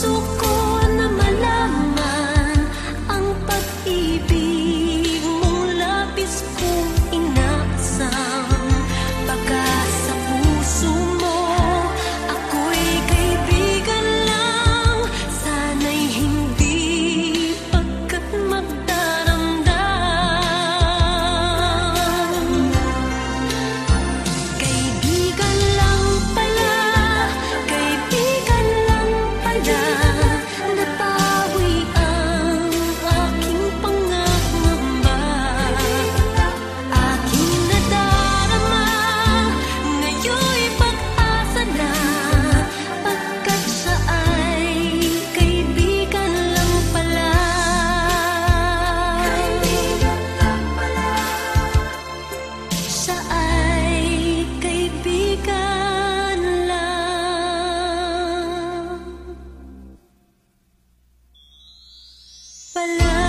suko palabras.